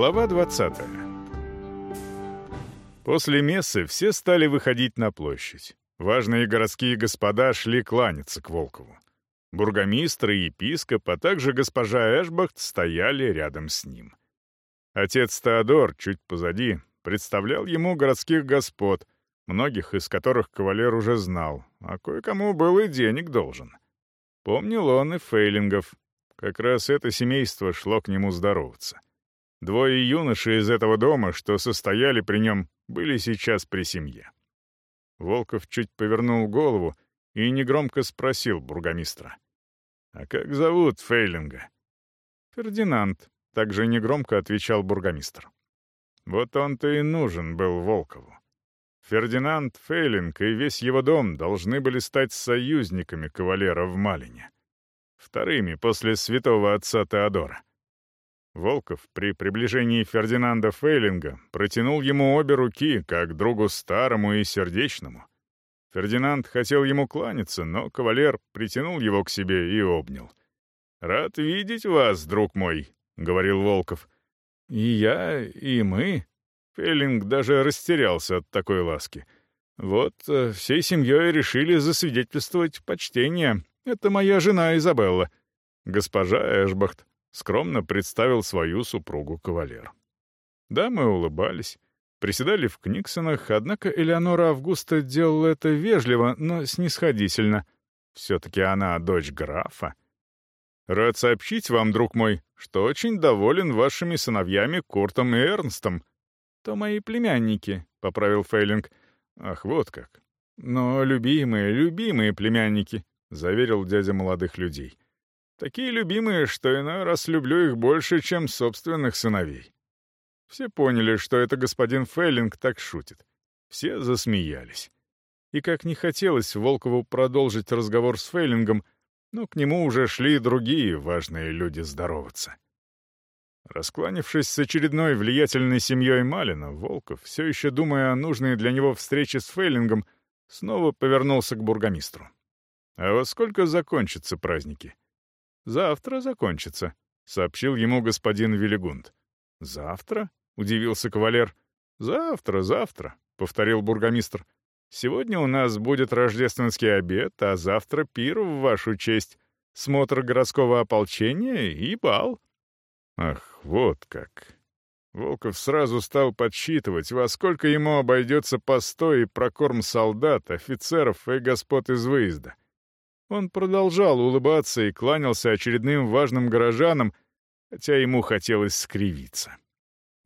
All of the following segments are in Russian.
Глава 20. После мессы все стали выходить на площадь. Важные городские господа шли кланяться к Волкову. Бургомистр и епископ, а также госпожа Эшбахт стояли рядом с ним. Отец Теодор, чуть позади, представлял ему городских господ, многих из которых кавалер уже знал, а кое-кому был и денег должен. Помнил он и фейлингов. Как раз это семейство шло к нему здороваться. Двое юношей из этого дома, что состояли при нем, были сейчас при семье. Волков чуть повернул голову и негромко спросил бургомистра. «А как зовут Фейлинга?» «Фердинанд», — также негромко отвечал бургомистр. Вот он-то и нужен был Волкову. Фердинанд Фейлинг и весь его дом должны были стать союзниками кавалера в Малине. Вторыми после святого отца Теодора. Волков при приближении Фердинанда Фейлинга протянул ему обе руки, как другу старому и сердечному. Фердинанд хотел ему кланяться, но кавалер притянул его к себе и обнял. «Рад видеть вас, друг мой», — говорил Волков. «И я, и мы». Фейлинг даже растерялся от такой ласки. «Вот, э, всей семьей решили засвидетельствовать почтение. Это моя жена Изабелла. Госпожа Эшбахт», — скромно представил свою супругу кавалер. Дамы улыбались. Приседали в Книксонах, однако Элеонора Августа делала это вежливо, но снисходительно. Все-таки она дочь графа. «Рад сообщить вам, друг мой, что очень доволен вашими сыновьями Куртом и Эрнстом». «То мои племянники», — поправил Фейлинг. «Ах, вот как». «Но любимые, любимые племянники», — заверил дядя молодых людей. «Такие любимые, что иной раз люблю их больше, чем собственных сыновей». Все поняли, что это господин Фейлинг так шутит. Все засмеялись. И как не хотелось Волкову продолжить разговор с Фейлингом, но к нему уже шли другие важные люди здороваться. Раскланившись с очередной влиятельной семьей Малина, Волков, все еще думая о нужной для него встрече с Фейлингом, снова повернулся к бургомистру. «А во сколько закончатся праздники?» «Завтра закончится», — сообщил ему господин Велигунд. «Завтра?» — удивился кавалер. «Завтра, завтра», — повторил бургомистр. «Сегодня у нас будет рождественский обед, а завтра пир в вашу честь, смотр городского ополчения и бал». Ах, вот как. Волков сразу стал подсчитывать, во сколько ему обойдется постой и прокорм солдат, офицеров и господ из выезда. Он продолжал улыбаться и кланялся очередным важным горожанам, хотя ему хотелось скривиться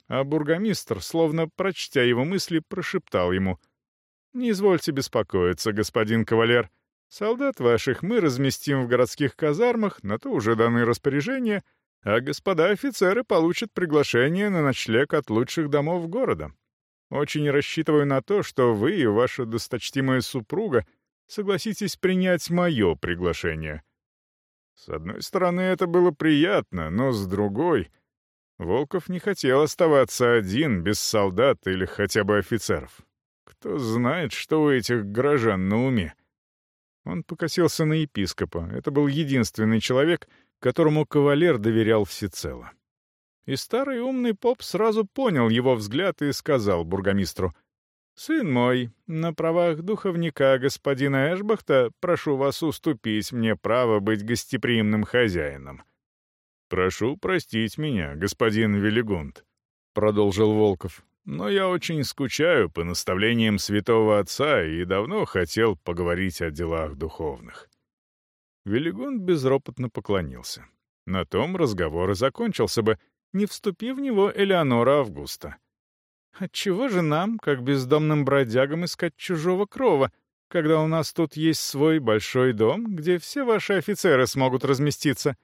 а бургомистр, словно прочтя его мысли, прошептал ему. «Не извольте беспокоиться, господин кавалер. Солдат ваших мы разместим в городских казармах, на то уже даны распоряжения, а господа офицеры получат приглашение на ночлег от лучших домов города. Очень рассчитываю на то, что вы и ваша досточтимая супруга согласитесь принять мое приглашение». С одной стороны, это было приятно, но с другой — Волков не хотел оставаться один, без солдат или хотя бы офицеров. Кто знает, что у этих горожан на уме. Он покосился на епископа. Это был единственный человек, которому кавалер доверял всецело. И старый умный поп сразу понял его взгляд и сказал бургомистру, «Сын мой, на правах духовника господина Эшбахта прошу вас уступить мне право быть гостеприимным хозяином». «Прошу простить меня, господин Велигунд», — продолжил Волков. «Но я очень скучаю по наставлениям святого отца и давно хотел поговорить о делах духовных». Велигунд безропотно поклонился. На том разговор и закончился бы, не вступив в него Элеонора Августа. «Отчего же нам, как бездомным бродягам, искать чужого крова, когда у нас тут есть свой большой дом, где все ваши офицеры смогут разместиться?»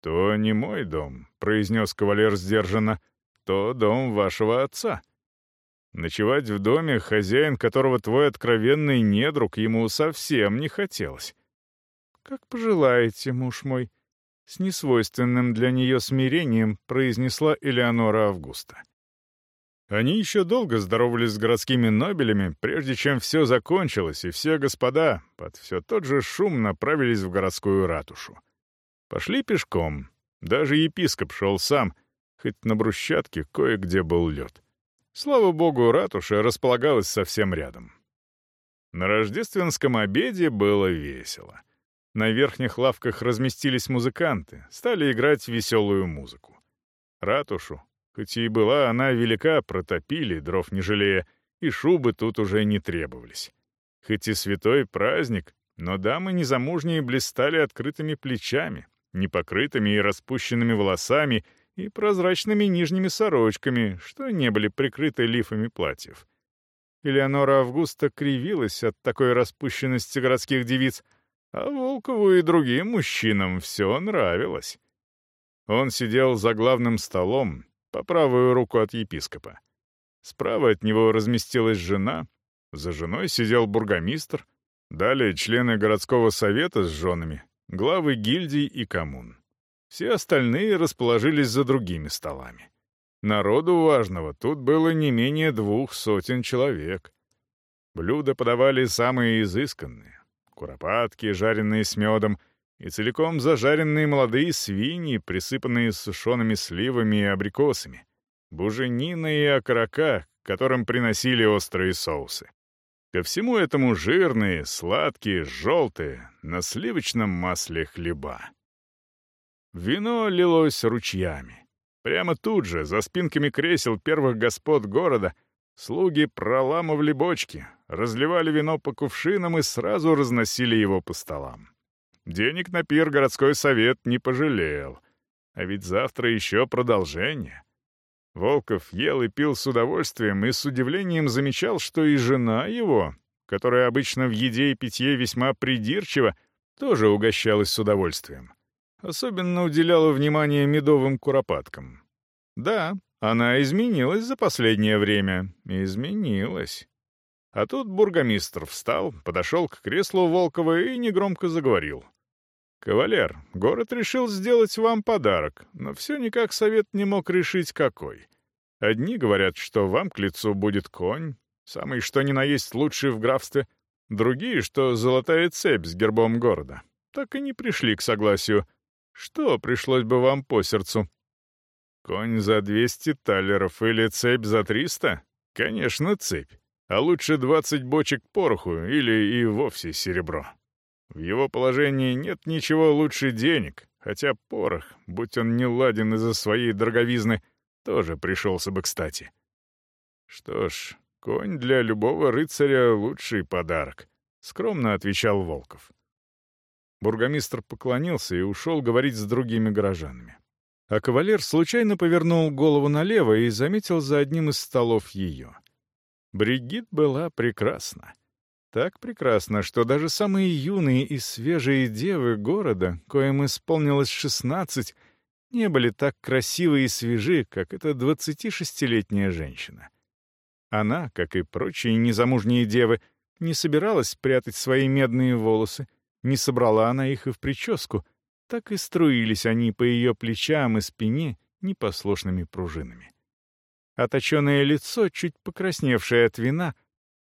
«То не мой дом», — произнес кавалер сдержанно, — «то дом вашего отца». Ночевать в доме, хозяин которого твой откровенный недруг, ему совсем не хотелось. «Как пожелаете, муж мой», — с несвойственным для нее смирением произнесла Элеонора Августа. Они еще долго здоровались с городскими нобелями, прежде чем все закончилось, и все господа под все тот же шум направились в городскую ратушу. Пошли пешком. Даже епископ шел сам, хоть на брусчатке кое-где был лед. Слава богу, ратуша располагалась совсем рядом. На рождественском обеде было весело. На верхних лавках разместились музыканты, стали играть веселую музыку. Ратушу, хоть и была она велика, протопили, дров не жалея, и шубы тут уже не требовались. Хоть и святой праздник, но дамы незамужние блистали открытыми плечами, непокрытыми и распущенными волосами и прозрачными нижними сорочками, что не были прикрыты лифами платьев. Элеонора Августа кривилась от такой распущенности городских девиц, а Волкову и другим мужчинам все нравилось. Он сидел за главным столом, по правую руку от епископа. Справа от него разместилась жена, за женой сидел бургомистр, далее члены городского совета с женами, главы гильдий и коммун. Все остальные расположились за другими столами. Народу важного тут было не менее двух сотен человек. Блюда подавали самые изысканные. Куропатки, жареные с медом, и целиком зажаренные молодые свиньи, присыпанные сушеными сливами и абрикосами, буженина и окорока, которым приносили острые соусы. Ко всему этому жирные, сладкие, желтые, на сливочном масле хлеба. Вино лилось ручьями. Прямо тут же, за спинками кресел первых господ города, слуги проламывали бочки, разливали вино по кувшинам и сразу разносили его по столам. Денег на пир городской совет не пожалел. А ведь завтра еще продолжение. Волков ел и пил с удовольствием и с удивлением замечал, что и жена его, которая обычно в еде и питье весьма придирчива, тоже угощалась с удовольствием. Особенно уделяла внимание медовым куропаткам. Да, она изменилась за последнее время. Изменилась. А тут бургомистр встал, подошел к креслу Волкова и негромко заговорил. «Кавалер, город решил сделать вам подарок, но все никак совет не мог решить, какой. Одни говорят, что вам к лицу будет конь, самый что ни на есть лучший в графстве, другие, что золотая цепь с гербом города. Так и не пришли к согласию. Что пришлось бы вам по сердцу? Конь за 200 талеров или цепь за 300? Конечно, цепь. А лучше 20 бочек пороху или и вовсе серебро. В его положении нет ничего лучше денег, хотя порох, будь он не ладен из-за своей дороговизны, тоже пришелся бы кстати. Что ж, конь для любого рыцаря — лучший подарок, — скромно отвечал Волков. Бургомистр поклонился и ушел говорить с другими горожанами. А кавалер случайно повернул голову налево и заметил за одним из столов ее. Бригит была прекрасна. Так прекрасна, что даже самые юные и свежие девы города, коим исполнилось шестнадцать, не были так красивы и свежи, как эта двадцатишестилетняя женщина. Она, как и прочие незамужние девы, не собиралась прятать свои медные волосы, не собрала она их и в прическу, так и струились они по ее плечам и спине непослушными пружинами. Оточенное лицо, чуть покрасневшее от вина,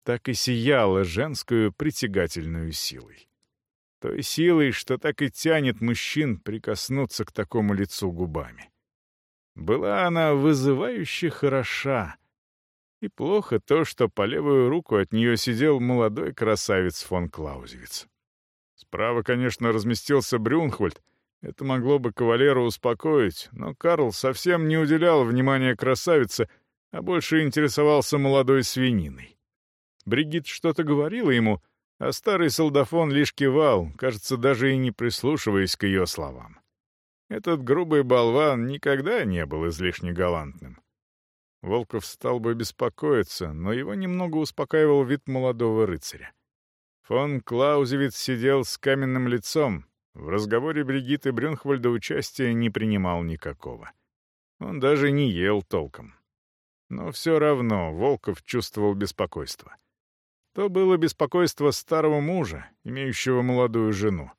так и сияло женскую притягательную силой. Той силой, что так и тянет мужчин прикоснуться к такому лицу губами. Была она вызывающе хороша. И плохо то, что по левую руку от нее сидел молодой красавец фон Клаузевиц. Справа, конечно, разместился Брюнхвальд. Это могло бы кавалера успокоить, но Карл совсем не уделял внимания красавице, а больше интересовался молодой свининой. Бригит что-то говорила ему, а старый солдафон лишь кивал, кажется, даже и не прислушиваясь к ее словам. Этот грубый болван никогда не был излишне галантным. Волков стал бы беспокоиться, но его немного успокаивал вид молодого рыцаря. Фон Клаузевиц сидел с каменным лицом. В разговоре Бригитты Брюнхвальда участия не принимал никакого. Он даже не ел толком. Но все равно Волков чувствовал беспокойство. То было беспокойство старого мужа, имеющего молодую жену.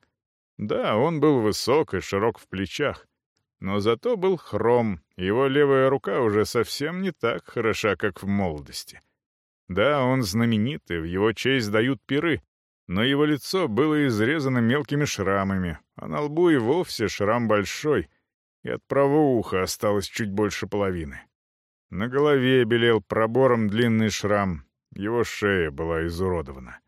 Да, он был высок и широк в плечах, но зато был хром, его левая рука уже совсем не так хороша, как в молодости. Да, он знаменитый, в его честь дают пиры, но его лицо было изрезано мелкими шрамами, а на лбу и вовсе шрам большой, и от правого уха осталось чуть больше половины. На голове белел пробором длинный шрам, его шея была изуродована.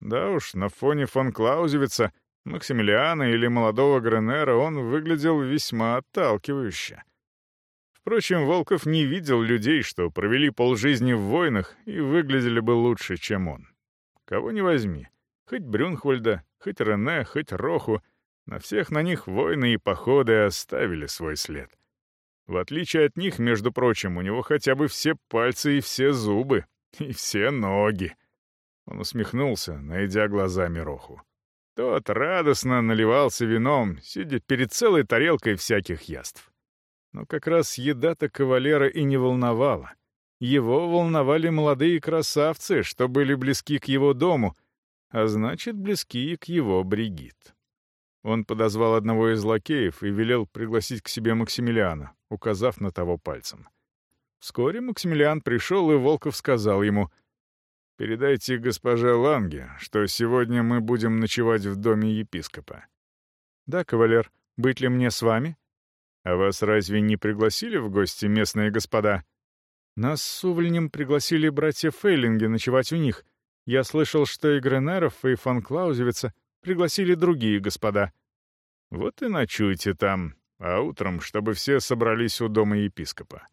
Да уж, на фоне фон Клаузевица, Максимилиана или молодого Гренера он выглядел весьма отталкивающе. Впрочем, Волков не видел людей, что провели полжизни в войнах и выглядели бы лучше, чем он. Кого не возьми, хоть Брюнхвальда, хоть Рене, хоть Роху, на всех на них войны и походы оставили свой след. В отличие от них, между прочим, у него хотя бы все пальцы и все зубы, и все ноги. Он усмехнулся, найдя глазами Роху. Тот радостно наливался вином, сидя перед целой тарелкой всяких яств. Но как раз еда-то кавалера и не волновала. Его волновали молодые красавцы, что были близки к его дому, а значит, близки к его Бригит. Он подозвал одного из лакеев и велел пригласить к себе Максимилиана, указав на того пальцем. Вскоре Максимилиан пришел, и Волков сказал ему — Передайте госпоже Ланге, что сегодня мы будем ночевать в доме епископа». «Да, кавалер, быть ли мне с вами?» «А вас разве не пригласили в гости местные господа?» «Нас с Увленем пригласили братья Фейлинги ночевать у них. Я слышал, что и Гренеров, и фон Клаузевица пригласили другие господа». «Вот и ночуйте там, а утром, чтобы все собрались у дома епископа».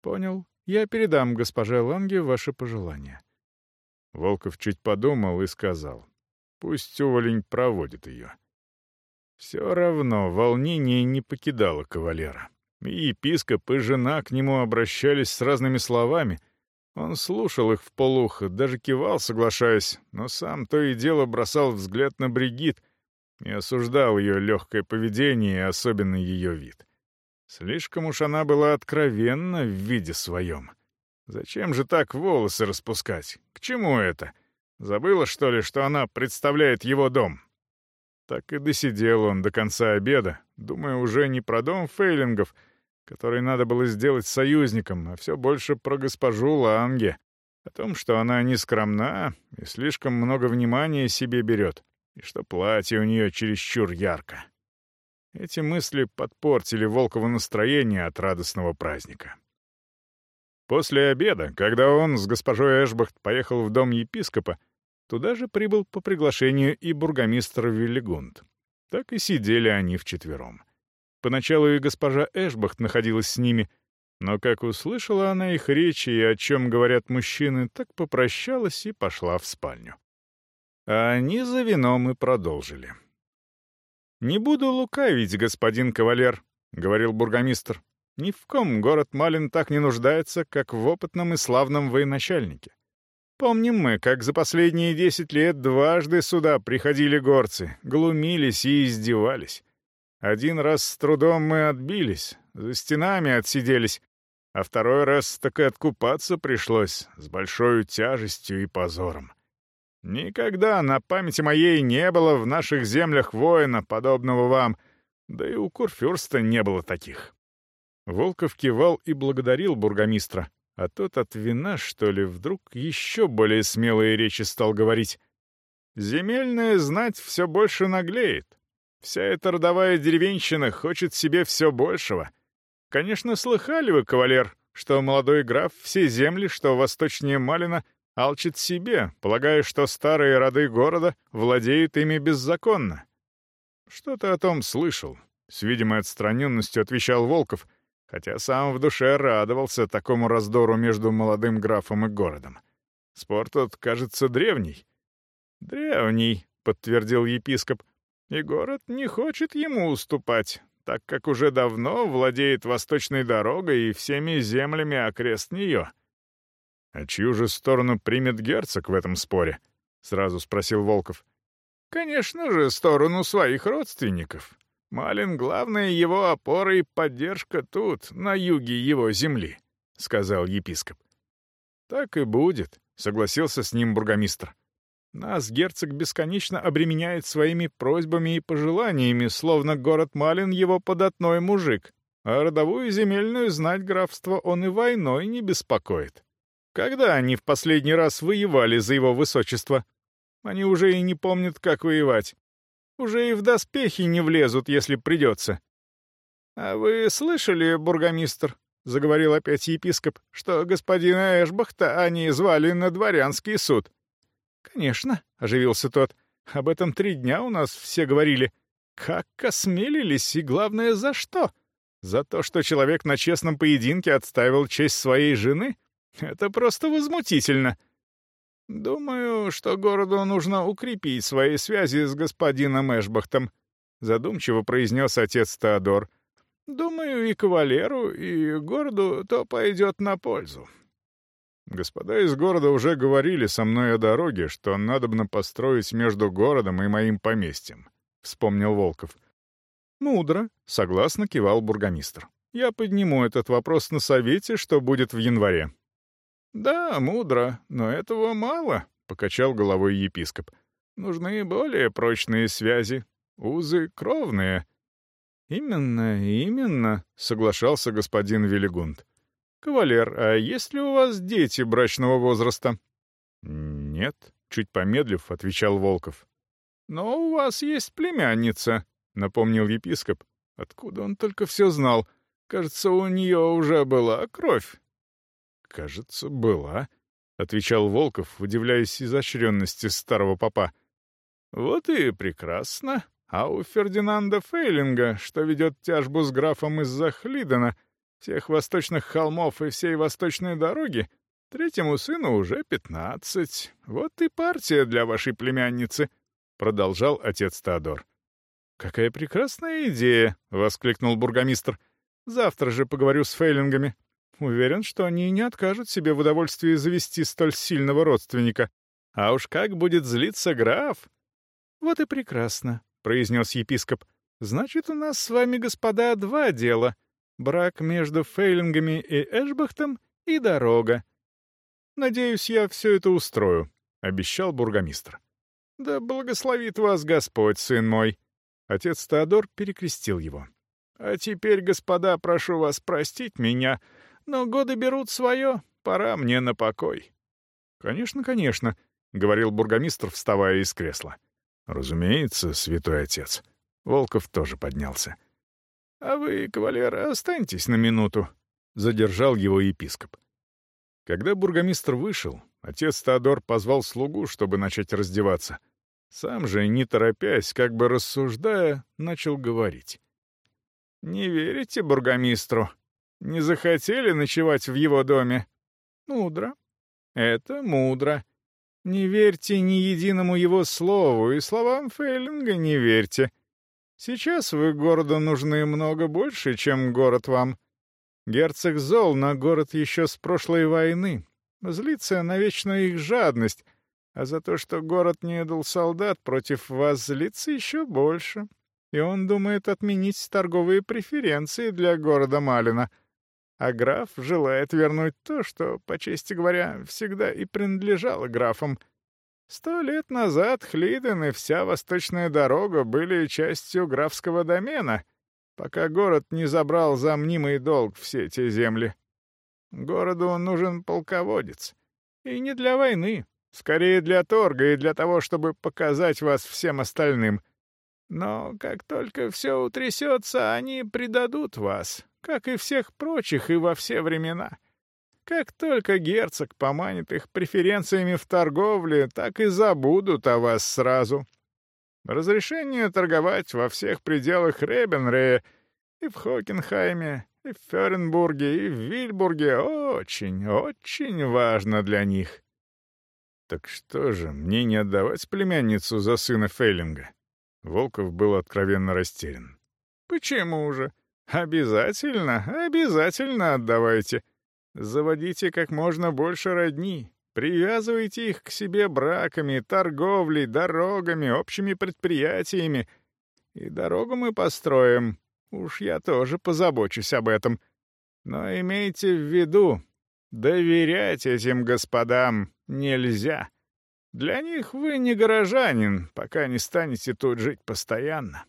«Понял. Я передам госпоже Ланге ваше пожелание». Волков чуть подумал и сказал, «Пусть уволень проводит ее». Все равно волнение не покидало кавалера. И епископ, и жена к нему обращались с разными словами. Он слушал их в полухо, даже кивал, соглашаясь, но сам то и дело бросал взгляд на Бригит и осуждал ее легкое поведение и особенно ее вид. Слишком уж она была откровенна в виде своем. Зачем же так волосы распускать? К чему это? Забыла, что ли, что она представляет его дом? Так и досидел он до конца обеда, думая уже не про дом Фейлингов, который надо было сделать союзником, а все больше про госпожу Ланге, о том, что она не скромна и слишком много внимания себе берет, и что платье у нее чересчур ярко. Эти мысли подпортили Волкову настроение от радостного праздника. После обеда, когда он с госпожой Эшбахт поехал в дом епископа, туда же прибыл по приглашению и бургомистр Виллигунд. Так и сидели они вчетвером. Поначалу и госпожа Эшбахт находилась с ними, но как услышала она их речи и о чем говорят мужчины, так попрощалась и пошла в спальню. А они за вином и продолжили. «Не буду лукавить, господин кавалер», — говорил бургомистр. Ни в ком город Малин так не нуждается, как в опытном и славном военачальнике. Помним мы, как за последние десять лет дважды сюда приходили горцы, глумились и издевались. Один раз с трудом мы отбились, за стенами отсиделись, а второй раз так и откупаться пришлось с большой тяжестью и позором. Никогда на памяти моей не было в наших землях воина, подобного вам, да и у Курфюрста не было таких. Волков кивал и благодарил бургомистра, а тот от вина, что ли, вдруг еще более смелые речи стал говорить. «Земельная знать все больше наглеет. Вся эта родовая деревенщина хочет себе все большего. Конечно, слыхали вы, кавалер, что молодой граф все земли, что восточнее Малина, алчит себе, полагая, что старые роды города владеют ими беззаконно. Что-то о том слышал. С видимой отстраненностью отвечал Волков — хотя сам в душе радовался такому раздору между молодым графом и городом. Спор тот, кажется, древний. «Древний», — подтвердил епископ, — «и город не хочет ему уступать, так как уже давно владеет восточной дорогой и всеми землями окрест нее». «А чью же сторону примет герцог в этом споре?» — сразу спросил Волков. «Конечно же, сторону своих родственников. Малин — главная его опора и поддержка тут, на юге его земли», — сказал епископ. «Так и будет», — согласился с ним бургомистр. «Нас герцог бесконечно обременяет своими просьбами и пожеланиями, словно город Малин его податной мужик, а родовую земельную знать графство он и войной не беспокоит. Когда они в последний раз воевали за его высочество? Они уже и не помнят, как воевать. Уже и в доспехи не влезут, если придется. «А вы слышали, бургомистр?» — заговорил опять епископ, что господина Эшбахта они звали на дворянский суд. «Конечно», — оживился тот, — «об этом три дня у нас все говорили. Как осмелились, и главное, за что? За то, что человек на честном поединке отставил честь своей жены? Это просто возмутительно». «Думаю, что городу нужно укрепить свои связи с господином Эшбахтом», — задумчиво произнес отец Теодор. Думаю, и кавалеру, и городу то пойдет на пользу. Господа из города уже говорили со мной о дороге, что надобно построить между городом и моим поместьем, — вспомнил Волков. «Мудро», — согласно кивал бургомистр. «Я подниму этот вопрос на совете, что будет в январе». «Да, мудро, но этого мало», — покачал головой епископ. «Нужны более прочные связи, узы кровные». «Именно, именно», — соглашался господин Велигунд. «Кавалер, а есть ли у вас дети брачного возраста?» «Нет», — чуть помедлив, отвечал Волков. «Но у вас есть племянница», — напомнил епископ. Откуда он только все знал? Кажется, у нее уже была кровь. «Кажется, была», — отвечал Волков, удивляясь изощренности старого папа. «Вот и прекрасно», а у Фердинанда Фейлинга, что ведет тяжбу с графом из-за Хлидена, всех восточных холмов и всей восточной дороги, третьему сыну уже пятнадцать. Вот и партия для вашей племянницы», — продолжал отец Теодор. «Какая прекрасная идея!» — воскликнул бургомистр. «Завтра же поговорю с Фейлингами. Уверен, что они не откажут себе в удовольствии завести столь сильного родственника. А уж как будет злиться граф!» «Вот и прекрасно произнес епископ. «Значит, у нас с вами, господа, два дела. Брак между Фейлингами и Эшбахтом и дорога. Надеюсь, я все это устрою», — обещал бургомистр. «Да благословит вас Господь, сын мой!» Отец Теодор перекрестил его. «А теперь, господа, прошу вас простить меня, но годы берут свое, пора мне на покой». «Конечно, конечно», — говорил бургомистр, вставая из кресла. «Разумеется, святой отец». Волков тоже поднялся. «А вы, кавалер, останьтесь на минуту», — задержал его епископ. Когда бургомистр вышел, отец Теодор позвал слугу, чтобы начать раздеваться. Сам же, не торопясь, как бы рассуждая, начал говорить. «Не верите бургомистру? Не захотели ночевать в его доме? Мудро. Это мудро. Не верьте ни единому его слову, и словам Фейлинга не верьте. Сейчас вы городу нужны много больше, чем город вам. Герцог зол на город еще с прошлой войны. Злится на вечную их жадность, а за то, что город не дал солдат, против вас злится еще больше. И он думает отменить торговые преференции для города Малина — а граф желает вернуть то, что, по чести говоря, всегда и принадлежало графам. Сто лет назад Хлиден и вся восточная дорога были частью графского домена, пока город не забрал за мнимый долг все эти земли. Городу нужен полководец. И не для войны, скорее для торга и для того, чтобы показать вас всем остальным. Но как только все утрясется, они предадут вас, как и всех прочих и во все времена. Как только герцог поманит их преференциями в торговле, так и забудут о вас сразу. Разрешение торговать во всех пределах Ребенрея и в Хокенхайме, и в Ференбурге, и в Вильбурге очень, очень важно для них. Так что же, мне не отдавать племянницу за сына Фейлинга? Волков был откровенно растерян. Почему же? «Обязательно, обязательно отдавайте. Заводите как можно больше родни. Привязывайте их к себе браками, торговлей, дорогами, общими предприятиями. И дорогу мы построим. Уж я тоже позабочусь об этом. Но имейте в виду, доверять этим господам нельзя. Для них вы не горожанин, пока не станете тут жить постоянно.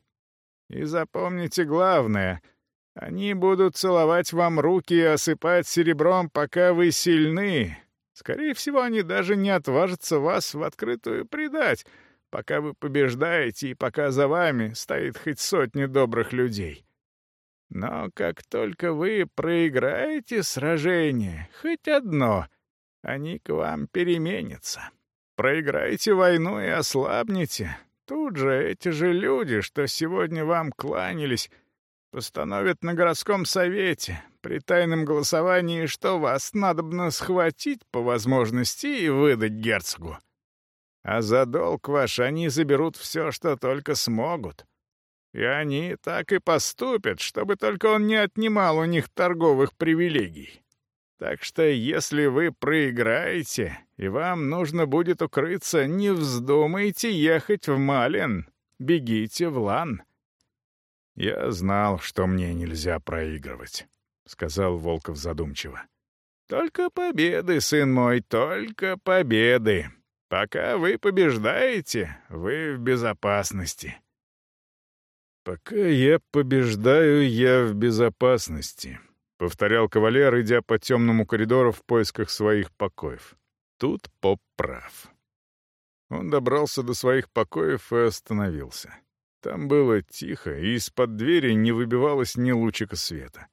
И запомните главное — они будут целовать вам руки и осыпать серебром, пока вы сильны. Скорее всего, они даже не отважатся вас в открытую предать, пока вы побеждаете и пока за вами стоит хоть сотни добрых людей. Но как только вы проиграете сражение, хоть одно, они к вам переменятся. Проиграете войну и ослабнете, тут же эти же люди, что сегодня вам кланялись, постановят на городском совете при тайном голосовании, что вас надобно схватить по возможности и выдать герцогу. А за долг ваш они заберут все, что только смогут. И они так и поступят, чтобы только он не отнимал у них торговых привилегий. Так что если вы проиграете, и вам нужно будет укрыться, не вздумайте ехать в Малин, бегите в Лан. «Я знал, что мне нельзя проигрывать», — сказал Волков задумчиво. «Только победы, сын мой, только победы. Пока вы побеждаете, вы в безопасности». «Пока я побеждаю, я в безопасности», — повторял кавалер, идя по темному коридору в поисках своих покоев. Тут поп прав. Он добрался до своих покоев и остановился. Там было тихо, и из-под двери не выбивалось ни лучика света.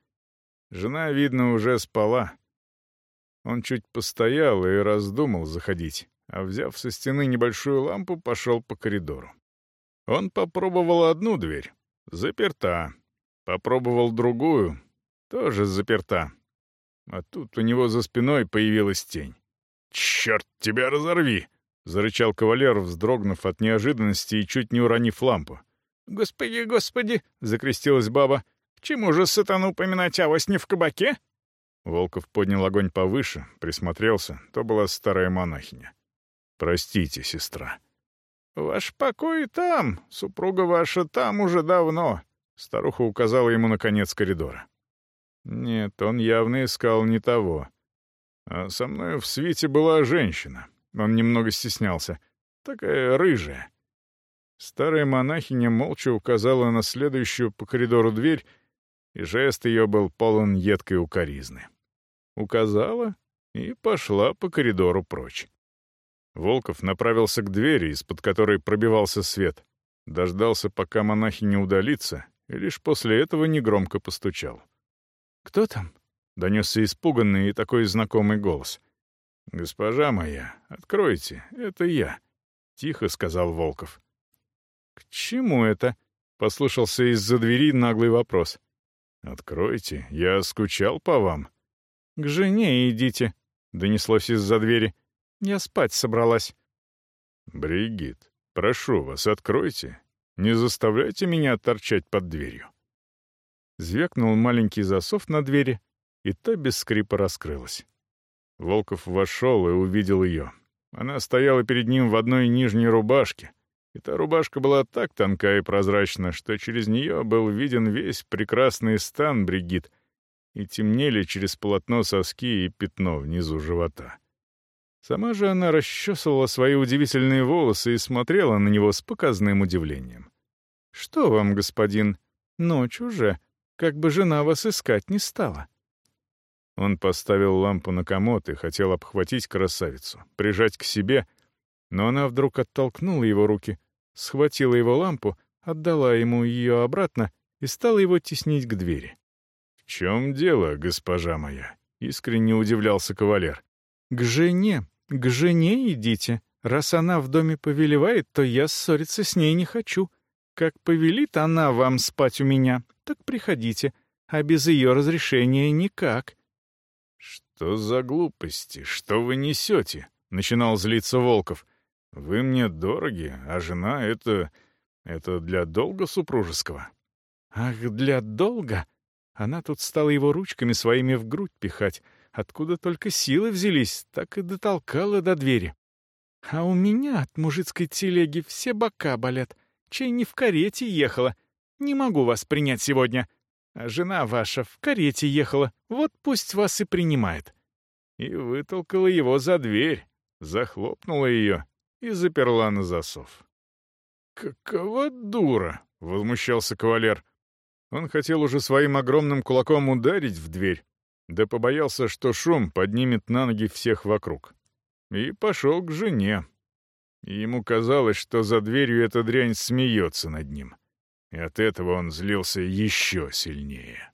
Жена, видно, уже спала. Он чуть постоял и раздумал заходить, а, взяв со стены небольшую лампу, пошел по коридору. Он попробовал одну дверь. Заперта. Попробовал другую. Тоже заперта. А тут у него за спиной появилась тень. «Черт, тебя разорви!» — зарычал кавалер, вздрогнув от неожиданности и чуть не уронив лампу. «Господи, господи!» — закрестилась баба. «К чему же сатану поминать авось не в кабаке?» Волков поднял огонь повыше, присмотрелся. То была старая монахиня. «Простите, сестра». «Ваш покой там, супруга ваша там уже давно», — старуха указала ему на конец коридора. Нет, он явно искал не того. А со мной в свете была женщина. Он немного стеснялся. Такая рыжая. Старая монахиня молча указала на следующую по коридору дверь, и жест ее был полон едкой укоризны. Указала и пошла по коридору прочь. Волков направился к двери, из-под которой пробивался свет, дождался, пока монахиня удалится, и лишь после этого негромко постучал. «Кто там?» — донесся испуганный и такой знакомый голос. «Госпожа моя, откройте, это я», — тихо сказал Волков. «К чему это?» — послышался из-за двери наглый вопрос. «Откройте, я скучал по вам». «К жене идите», — донеслось из-за двери. «Я спать собралась». «Бригит, прошу вас, откройте. Не заставляйте меня торчать под дверью». Звякнул маленький засов на двери, и та без скрипа раскрылась. Волков вошел и увидел ее. Она стояла перед ним в одной нижней рубашке, и та рубашка была так тонка и прозрачна, что через нее был виден весь прекрасный стан Бригит, и темнели через полотно соски и пятно внизу живота. Сама же она расчесывала свои удивительные волосы и смотрела на него с показным удивлением. «Что вам, господин? Ночь уже. Как бы жена вас искать не стала». Он поставил лампу на комод и хотел обхватить красавицу, прижать к себе, но она вдруг оттолкнула его руки схватила его лампу, отдала ему ее обратно и стала его теснить к двери. «В чем дело, госпожа моя?» — искренне удивлялся кавалер. «К жене, к жене идите. Раз она в доме повелевает, то я ссориться с ней не хочу. Как повелит она вам спать у меня, так приходите, а без ее разрешения никак». «Что за глупости? Что вы несете?» — начинал злиться Волков. Вы мне дороги, а жена — это... это для долга супружеского». «Ах, для долга?» Она тут стала его ручками своими в грудь пихать. Откуда только силы взялись, так и дотолкала до двери. А у меня от мужицкой телеги все бока болят. Чей не в карете ехала. Не могу вас принять сегодня. А жена ваша в карете ехала. Вот пусть вас и принимает. И вытолкала его за дверь, захлопнула ее и заперла на засов. «Какова дура!» — возмущался кавалер. Он хотел уже своим огромным кулаком ударить в дверь, да побоялся, что шум поднимет на ноги всех вокруг. И пошел к жене. Ему казалось, что за дверью эта дрянь смеется над ним. и от этого он злился еще сильнее.